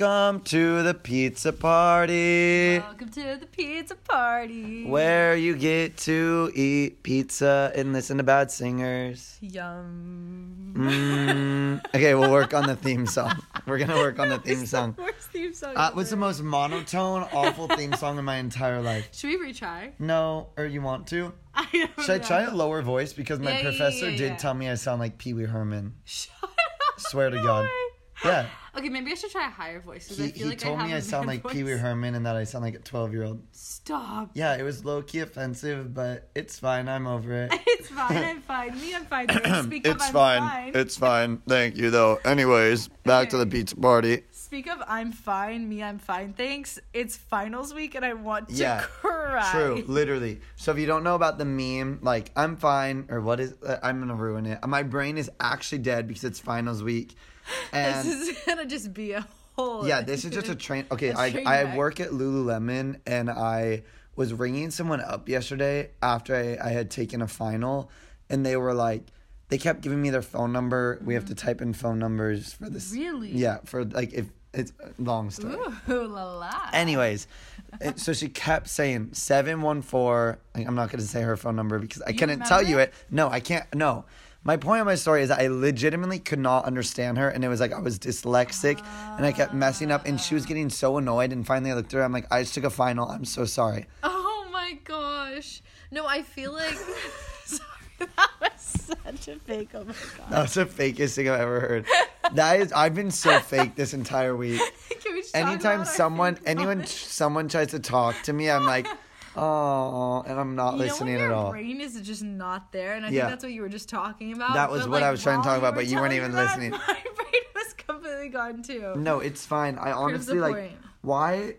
Welcome to the pizza party. Welcome to the pizza party. Where you get to eat pizza and listen to bad singers. Yum. Mm, okay, we'll work on the theme song. We're gonna work on the theme song. The worst theme song. Uh, what's the most monotone, awful theme song in my entire life? Should we retry? No, or you want to? I don't Should I try a lower voice because my Yeah, professor yeah, did yeah. tell me I sound like Pee Wee Herman. Shut up. Swear to No God. way. Yeah. Okay, maybe I should try a higher voice because He, I feel he like told I me have I a sound man like Pee Wee. Herman and that I sound like a 12 year old. Stop. Yeah, it was low key offensive, but it's fine. I'm over it. It's fine. I'm fine. Me, I'm fine. too. Speak of I'm fine. It's fine. Thank you, though. Anyways, back to the Okay. pizza party. Speak of I'm fine. Me, I'm fine. Thanks. It's finals week and I want to Yeah, cry. True, literally. So if you don't know about the meme, like I'm fine, or what is, uh, I'm gonna ruin it. My brain is actually dead because it's finals week, and This is gonna just be a whole. yeah, this is just a train. Okay, A I train I work at Lululemon, and I was ringing someone up yesterday after I, I had taken a final, and they were like, they kept giving me their phone number. We have to mm-hmm. type in phone numbers for this. Really? Yeah, for like if it's a long story. Ooh la la. Anyways, it- so she kept saying 714. I'm not going to say her phone number because I couldn't tell you it. No, I can't. No. My point of my story is that I legitimately could not understand her. And it was like I was dyslexic and I kept messing up. And she was getting so annoyed. And finally I looked at her. I'm like, I just took a final. I'm so sorry. Oh my gosh. No, I feel like. Sorry, that was such a fake. Oh my god. That was the fakest thing I've ever heard. That is, I've been so fake this entire week. Can we Anytime someone, anyone, someone tries to talk to me, I'm like, oh, and I'm not You know listening when at your all. brain is just not there, and I Yeah. think that's what you were just talking about. That was but, what like, I was trying to while talk about, were but you weren't telling even me that, listening. My brain was completely gone too. No, it's fine. I honestly the like point. why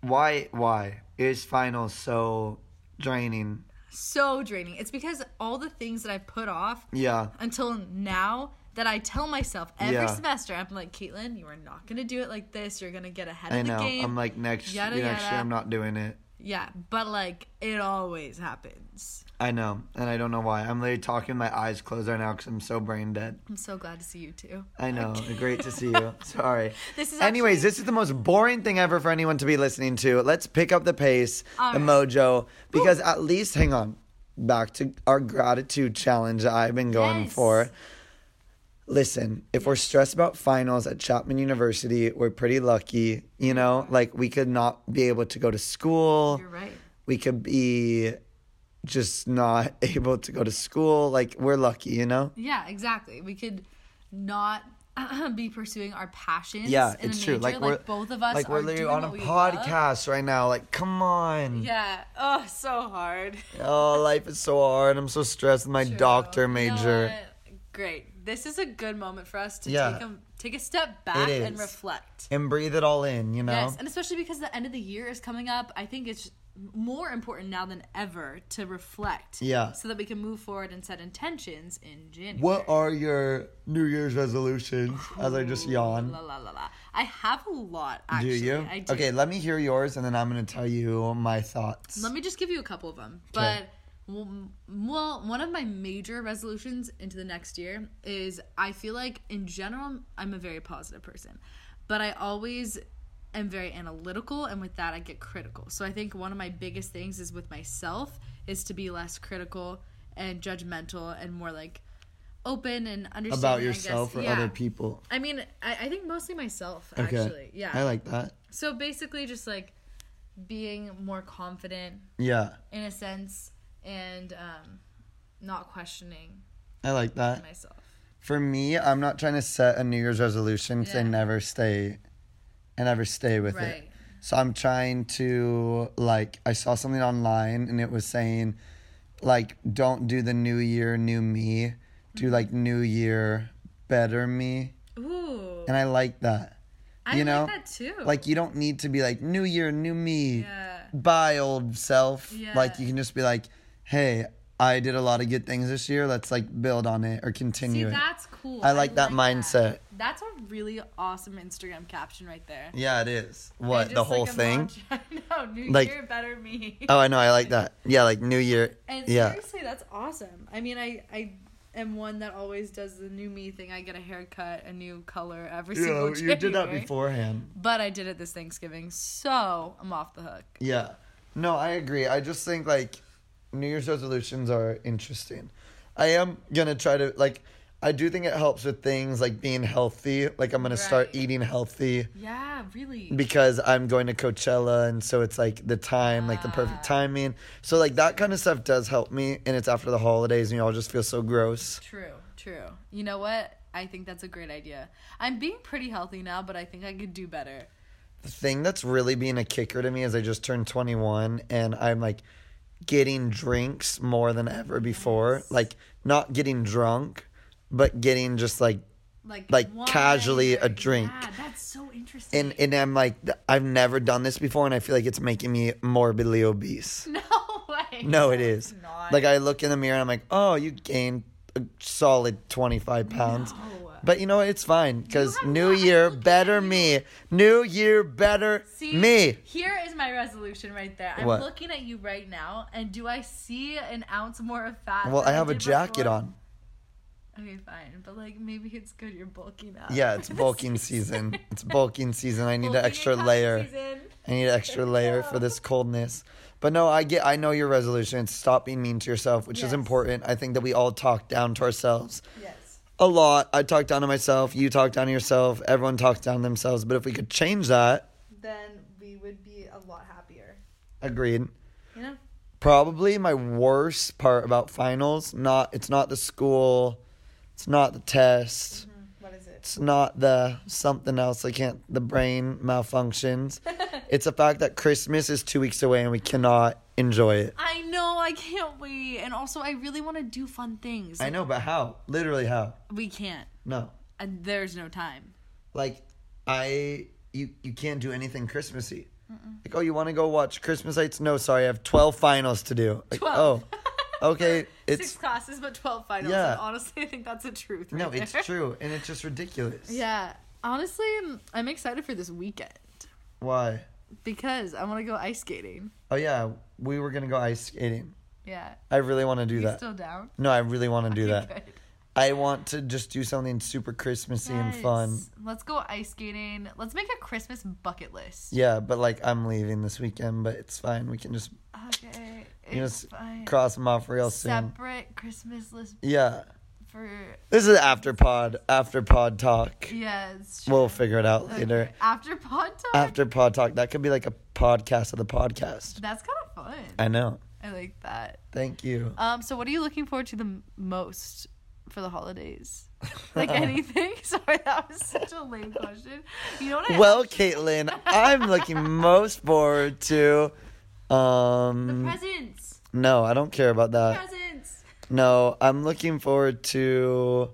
why why is finals so draining? So draining. It's because all the things that I put off Yeah. until now that I tell myself every Yeah. semester, I'm like, Caitlin, you are not gonna do it like this. You're gonna get ahead I of the know. game. I'm like next Yada, next year yada. I'm not doing it. Yeah, but like it always happens. I know, and I don't know why. I'm literally talking my eyes closed right now because I'm so brain dead. I'm so glad to see you too. I know. Great to see you. Sorry. This is Anyways, actually- this is the most boring thing ever for anyone to be listening to. Let's pick up the pace, All the right. mojo, because at least, hang on, back to our gratitude challenge that I've been going Yes. for. Listen, if we're stressed about finals at Chapman University, we're pretty lucky. You know, like we could not be able to go to school. You're right. We could be just not able to go to school. Like we're lucky, you know? Yeah, exactly. We could not be pursuing our passions. Yeah, in it's a true. Like we're both of us like are we're literally doing on a we love. podcast right now. Like, come on. Yeah. Oh, so hard. Oh, life is so hard. I'm so stressed with my True. doctor major. Great. This is a good moment for us to Yeah. take a take a step back and reflect. and breathe it all in, you know? Yes, and especially because the end of the year is coming up, I think it's more important now than ever to reflect. Yeah. So that we can move forward and set intentions in January. What are your New Year's resolutions? As I just yawn. La la la la. I have a lot. Do you? I do. Okay, let me hear yours and then I'm going to tell you my thoughts. Let me just give you a couple of them. But w- well, one of my major resolutions into the next year is I feel like in general I'm a very positive person, but I always am very analytical and with that I get critical. So I think one of my biggest things is with myself is to be less critical and judgmental and more like open and understanding About yourself or Yeah. other people. I mean, I, I think mostly myself Okay. actually. Yeah. I like that. so basically just like being more confident Yeah, in a sense and um not questioning I like that. myself For me, I'm not trying to set a New Year's resolution because I Yeah. never stay, I never stay with it. So I'm trying to like I saw something online and it was saying like don't do the new year new me, do Mm-hmm. like new year better me. ooh And I like that. i you know, like that too Like you don't need to be like new year new me. yeah Bye old self. Yeah. Like you can just be like, "Hey, I did a lot of good things this year. Let's like build on it or see continue it." that's cool I like that mindset. that's a really awesome instagram caption right there Yeah, it is. What, the whole like, thing? no new Like- year better me Oh, I know. I like that. Yeah, like new year. and yeah. seriously that's awesome i mean i i am one that always does the new me thing. I get a haircut, a new color every You single know, you did that beforehand. But I did it this Thanksgiving, so I'm off the hook. Yeah. No, I agree. I just think like New Year's resolutions are interesting. I am gonna try to like I do think it helps with things like being healthy. Like I'm gonna start eating healthy Yeah, really. because I'm going to Coachella and so it's like the time, like the perfect Ah. timing. So like that kind of stuff does help me and it's after the holidays and you all just feel so gross. True, true. You know what? I think that's a great idea. I'm being pretty healthy now, but I think I could do better. The thing that's really being a kicker to me is I just turned 21 and I'm like getting drinks more than ever before. Yes. Like not getting drunk, but getting just like Like Like, wine casually a drink. Yeah, that's so interesting. and and I'm like I've never done this before and I feel like it's making me morbidly obese. no way. No, it is. not. Like I look in the mirror and I'm like, "Oh, you gained a solid 25 pounds." No. But you know what? It's fine because new year, better me. New year, better See, me. Here is my resolution right there. I'm What? looking at you right now, and do I see an ounce more of fat? Well, than I have a did jacket before? on. Okay, fine, but like maybe it's good you're bulking up. Yeah, it's bulking season. It's bulking season. I need Bulking an extra and layer. season. I need an extra layer for this coldness. But no, I get. I know your resolution. Stop being mean to yourself, which is Yes. important. I think that we all talk down to ourselves Yes. A lot. I talk down to myself. You talk down to yourself. Everyone talks down to themselves. But if we could change that, Then we would be a lot happier. agreed. You know? Probably my worst part about finals. Not. It's not the school. It's not the test. Mm-hmm. What is it? It's not the something else. I can't. The brain malfunctions. it's the fact that Christmas is two weeks away and we cannot enjoy it. I know, I can't wait. And also, I really want to do fun things. I know, but how? Literally how? We can't. No. And there's no time. Like I you you can't do anything Christmassy. Like, oh, you want to go watch Christmas Lights? No, sorry, I have 12 finals to do. Like, 12. oh. Okay, Six classes, but 12 finals. Yeah. And honestly, I think that's a truth. No, right it's there. true and it's just ridiculous. Yeah. Honestly, I'm- I'm excited for this weekend Why? Because I want to go ice skating. Oh yeah, we were going to go ice skating. Yeah. I really want to do You that. still down? No, I really want to do that. Good. I want to just do something super Christmassy and fun. Let's go ice skating. Let's make a Christmas bucket list. Yeah, but like I'm leaving this weekend, but it's fine. We can just Okay. you fine. cross them off real soon. Separate Christmas list Yeah. For. This is after pod, after pod talk. Yeah. We'll figure it out Okay. later. After pod talk? After pod talk, that could be like a podcast of the podcast. That's kind of fun. I know. I like that. Thank you. Um, so what are you looking forward to the m- most for the holidays? Like anything? Sorry, that was such a lame question. You know what I Well, Caitlin, I'm looking most forward to. um The presents. no, I don't care about that. Presents. No, I'm looking forward to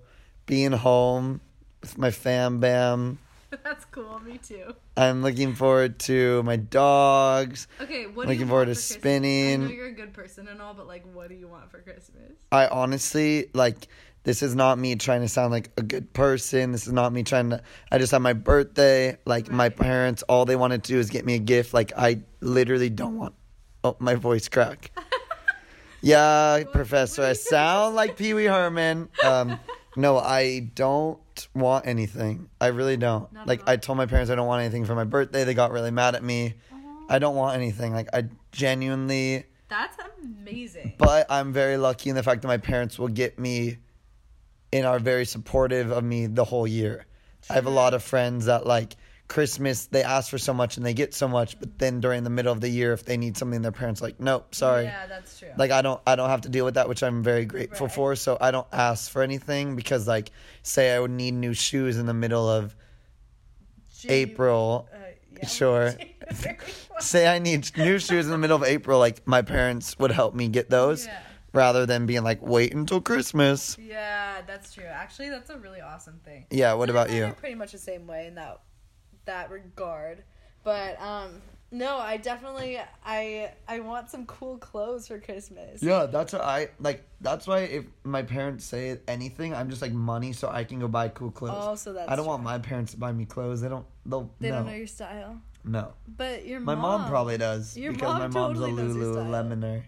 being home with my fam bam. That's cool. Me too. I'm looking forward to my dogs. Okay, what Looking do you forward want to Christmas? spinning. I know you're a good person and all, but like, what do you want for Christmas? I honestly like this is not me trying to sound like a good person. This is not me trying to I just had my birthday. Like my parents all they wanted to do is get me a gift. Like I literally don't want Oh, my voice crack. yeah, professor, I sound like Pee-wee Herman. Um no, I don't want anything. I really don't. Not like? I told my parents I don't want anything for my birthday. They got really mad at me. I don't want anything. Like I genuinely That's amazing. but I'm very lucky in the fact that my parents will get me and are very supportive of me the whole year. I have a lot of friends that like Christmas they ask for so much and they get so much, but then during the middle of the year if they need something their parents like, Nope, sorry. Yeah, that's true. Like I don't I don't have to deal with that, which I'm very grateful Right. for. So I don't ask for anything because like say I would need new shoes in the middle of January- April. Uh, yeah. Sure. Say I need new shoes in the middle of April, like my parents would help me get those Yeah. rather than being like, wait until Christmas. Yeah, that's true. Actually, that's a really awesome thing. Yeah, what So about you? Pretty much the same way in that that regard. But um no, I definitely I I want some cool clothes for Christmas. Yeah, that's what I like. That's why if my parents say anything, I'm just like money so I can go buy cool clothes. Also, that's I don't want my parents to buy me clothes. They don't. They'll They no don't know your style. no. But your My mom, mom probably does Your because my mom's totally a knows your style. Lululemoner.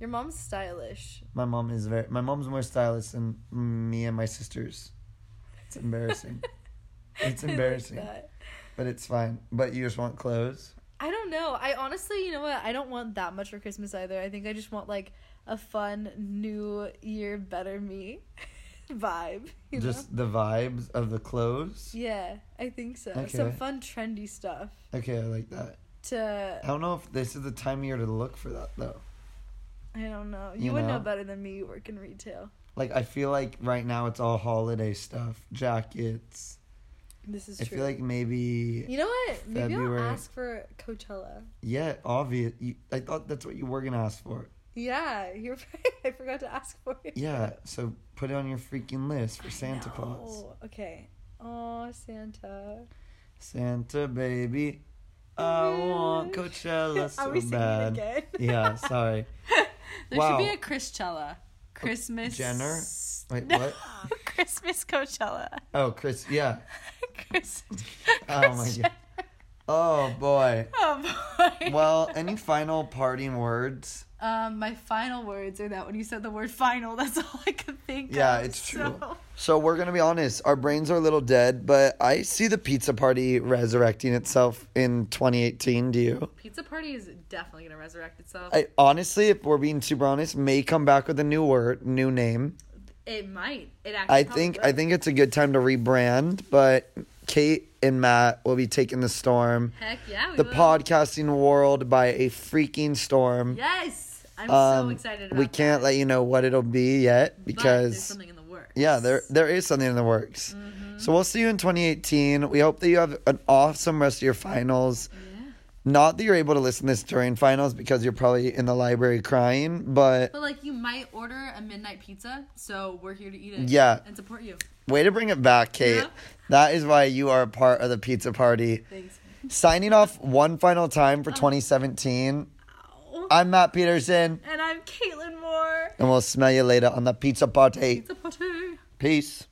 Your mom's stylish. My mom is very. My mom's more stylish than me and my sisters. It's embarrassing. it's like embarrassing, that. But it's fine. But you just want clothes. I don't know. I honestly, you know what? I don't want that much for Christmas either. I think I just want like a fun new year, better me vibe. You know? Just the vibes of the clothes. Yeah, I think so. Okay. Some fun, trendy stuff Okay, I like that. to. I don't know if this is the time of year to look for that though. I don't know. You, You would know know? better than me. You work in retail. Like I feel like right now it's all holiday stuff, jackets. This is I true. feel like maybe you know what? Maybe February. I'll ask for Coachella. yeah, obvious. You, I thought that's what you were gonna ask for. Yeah, you're right. I forgot to ask for it. Yeah, so put it on your freaking list for Santa Claus. Okay. Oh, Santa. Santa baby, I want Coachella so Are we singing bad. again? Yeah, sorry. There Wow. should be a Christella. Christmas. Jenner? Wait, what? Christmas Coachella. Oh, Chris. Yeah. Chris. Oh my Chris God. Oh boy. Oh boy. Well, any final parting words? um, my final words are that when you said the word final, that's all I could think Yeah, of. it's true. so- So we're gonna be honest. Our brains are a little dead, but I see the pizza party resurrecting itself in 2018. Do you? Pizza Party is definitely gonna resurrect itself. I honestly, if we're being super honest, may come back with a new word, new name. it might. It actually. I think will. I think it's a good time to rebrand, but Kate and Matt will be taking the storm, Heck yeah. We the will. podcasting world by a freaking storm. Yes, I'm so Um, excited. About we can't that. let you know what it'll be yet because something in the works. yeah, there there is something in the works. Mm-hmm. So we'll see you in 2018. We hope that you have an awesome rest of your finals. Yeah. Not that you're able to listen to this during finals because you're probably in the library crying, but But like you might order a midnight pizza, so we're here to eat it. Yeah. And support you. way to bring it back, Kate. Yeah. That is why you are a part of the pizza party. Thanks. Signing off one final time for um, 2017. Ow. I'm Matt Peterson, And I'm Caitlin Moore. and we'll smell you later on the pizza party. Pizza party. Peace.